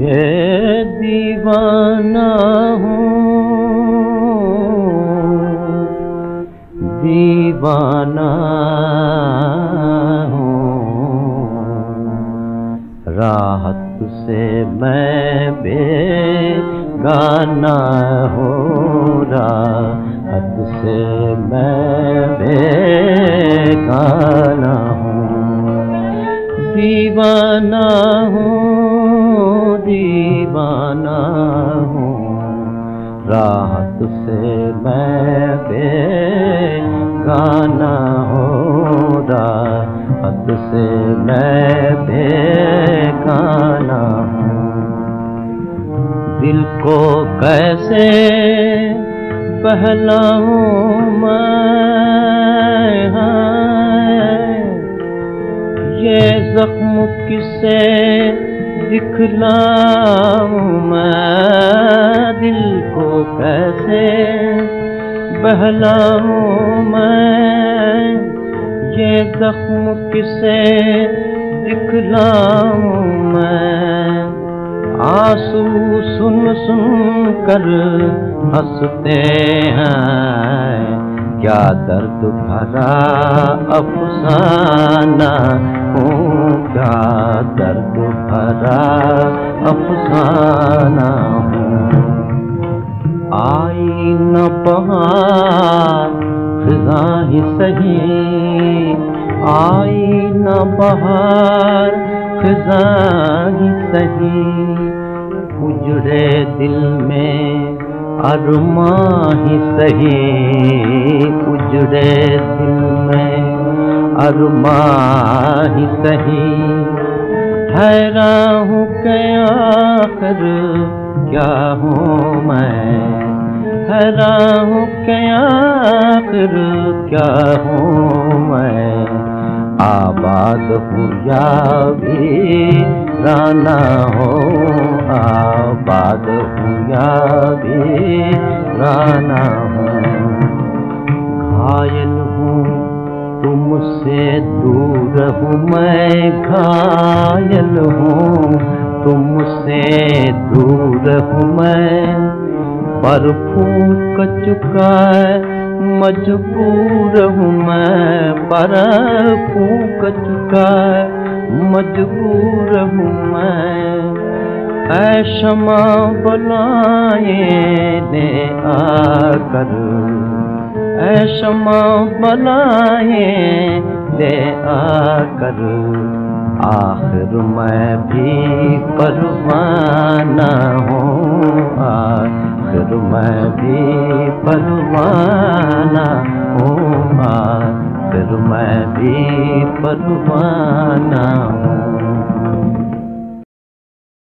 ये दीवाना हूँ दीवाना हूँ राहत से मैं बेगाना हो राहत से मैं दीवाना हूँ दीवाना हूँ। राहत से मैं बेगाना हो, राहत से मैं बेगाना हूँ। दिल को कैसे पहलाऊं मैं? किसे दिखलाऊं मैं, दिल को कैसे बहलाऊं मैं? ये जख्म किसे दिखलाऊं मैं? आँसू सुन सुन कर हँसते हैं। क्या दर्द भरा अफसाना दर्द भरा अफसाना हूँ। आई न फिजा ही सही। आई न बहार ही सही। उजड़े दिल में अरमा ही सही। उजड़े दिल अरमा ही सही। हैरान हूँ क्या आखिर, क्या हूँ मैं? हूँ क्या आखिर, क्या हूँ मैं? आबाद हूँ या भी राना हो? आबाद हूँ या भी राना हो? घायल हूँ तुमसे दूर हूँ मैं, घायल हूँ। तुमसे दूर हूँ मैं। पर फूक चुका मजबूर हूँ मैं। पर फूक चुका मजबूर हूँ मैं। ऐ क्षमा बुलाए ने आकर। क्षमा बुलाए दे आकर आखिर मैं भी परवाना हूँ। आखिर मैं भी परवाना हूँ। आखिर मैं भी परवाना हूँ।